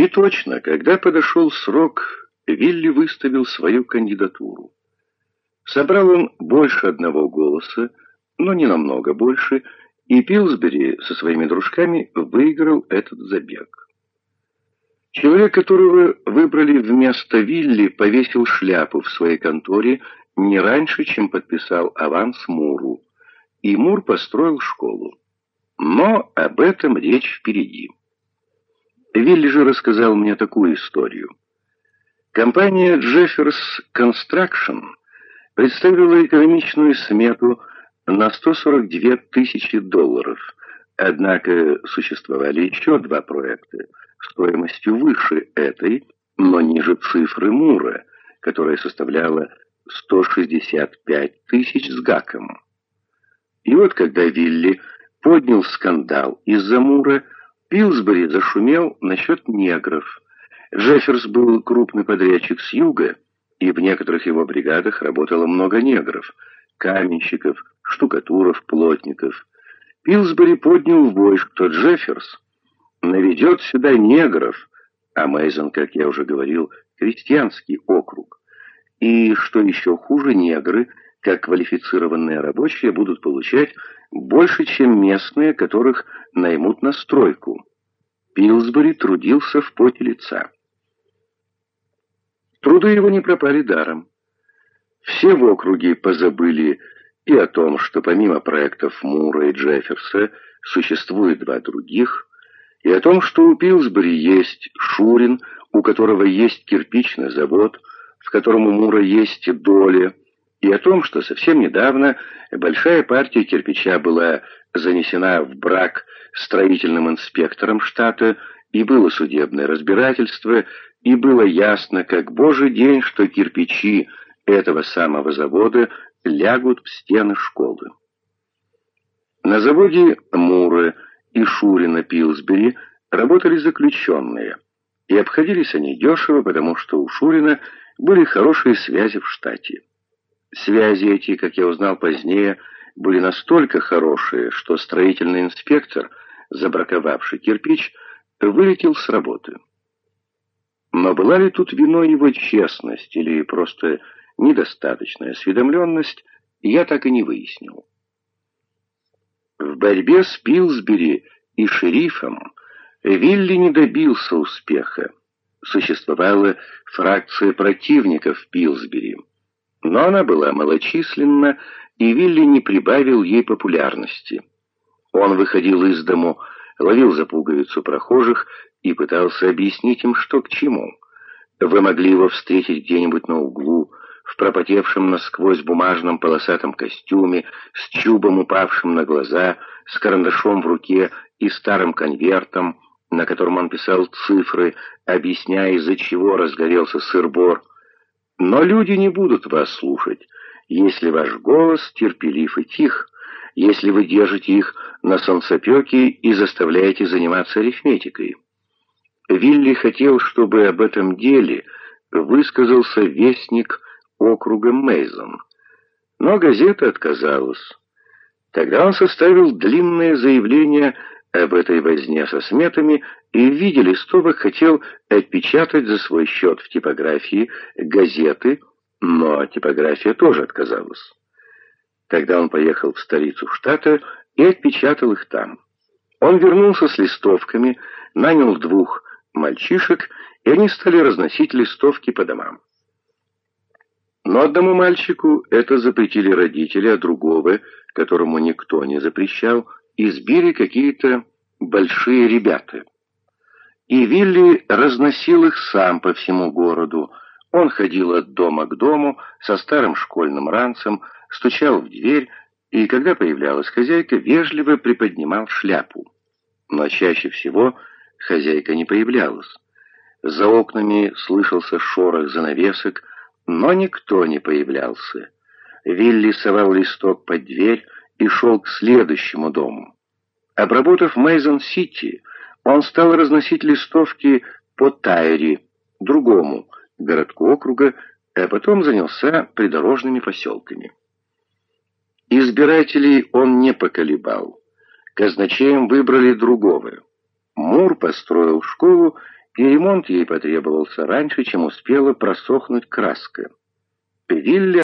И точно, когда подошел срок, Вилли выставил свою кандидатуру. Собрал он больше одного голоса, но не намного больше, и Пилсбери со своими дружками выиграл этот забег. Человек, которого выбрали вместо Вилли, повесил шляпу в своей конторе не раньше, чем подписал аванс Муру, и Мур построил школу. Но об этом речь впереди. Вилли же рассказал мне такую историю. Компания Jeffers Construction представила экономичную смету на 142 тысячи долларов, однако существовали еще два проекта стоимостью выше этой, но ниже цифры Мура, которая составляла 165 тысяч с гаком. И вот когда Вилли поднял скандал из-за Мура, Пилсбери зашумел насчет негров. Джефферс был крупный подрядчик с юга, и в некоторых его бригадах работало много негров, каменщиков, штукатуров, плотников. Пилсбери поднял вой, что Джефферс наведет сюда негров, а Мейзон, как я уже говорил, крестьянский округ. И, что еще хуже, негры, как квалифицированные рабочие, будут получать больше, чем местные, которых наймут на стройку. Пилсбери трудился в поте лица. Труды его не пропали даром. Все в округе позабыли и о том, что помимо проектов Мура и Джефферса существует два других, и о том, что у Пилсбери есть Шурин, у которого есть кирпичный завод, в котором у Мура есть доля, и о том, что совсем недавно большая партия кирпича была занесена в брак строительным инспектором штата, и было судебное разбирательство, и было ясно, как божий день, что кирпичи этого самого завода лягут в стены школы. На заводе Мура и Шурина Пилсбери работали заключенные, и обходились они дешево, потому что у Шурина были хорошие связи в штате. Связи эти, как я узнал позднее, были настолько хорошие, что строительный инспектор, забраковавший кирпич, вылетел с работы. Но была ли тут виной его честность или просто недостаточная осведомленность, я так и не выяснил. В борьбе с Пилсбери и шерифом Вилли не добился успеха. Существовала фракция противников Пилсбери, но она была малочисленна, и Вилли не прибавил ей популярности. Он выходил из дому, ловил за пуговицу прохожих и пытался объяснить им, что к чему. Вы могли его встретить где-нибудь на углу, в пропотевшем насквозь бумажном полосатом костюме, с чубом, упавшим на глаза, с карандашом в руке и старым конвертом, на котором он писал цифры, объясняя, из-за чего разгорелся сыр-бор. Но люди не будут вас слушать, если ваш голос терпелив и тих, если вы держите их на солнцепеке и заставляете заниматься арифметикой. Вилли хотел, чтобы об этом деле высказался вестник округа Мейзон. Но газета отказалась. Тогда он составил длинное заявление об этой возне со сметами и в виде листовок хотел отпечатать за свой счет в типографии газеты, но типография тоже отказалась. Тогда он поехал в столицу штата и отпечатал их там. Он вернулся с листовками, нанял двух мальчишек, и они стали разносить листовки по домам. Но одному мальчику это запретили родители, а другого, которому никто не запрещал, избили какие-то большие ребята. И Вилли разносил их сам по всему городу. Он ходил от дома к дому со старым школьным ранцем, стучал в дверь, и когда появлялась хозяйка, вежливо приподнимал шляпу. Но чаще всего хозяйка не появлялась. За окнами слышался шорох занавесок, но никто не появлялся. Вилли совал листок под дверь и шел к следующему дому. Обработав Мейзон-Сити, он стал разносить листовки по Тайри, другому городку округа, а потом занялся придорожными поселками. Избирателей он не поколебал. Казначеем выбрали другого. Мур построил школу и ремонт ей потребовался раньше, чем успела просохнуть краска. Вилли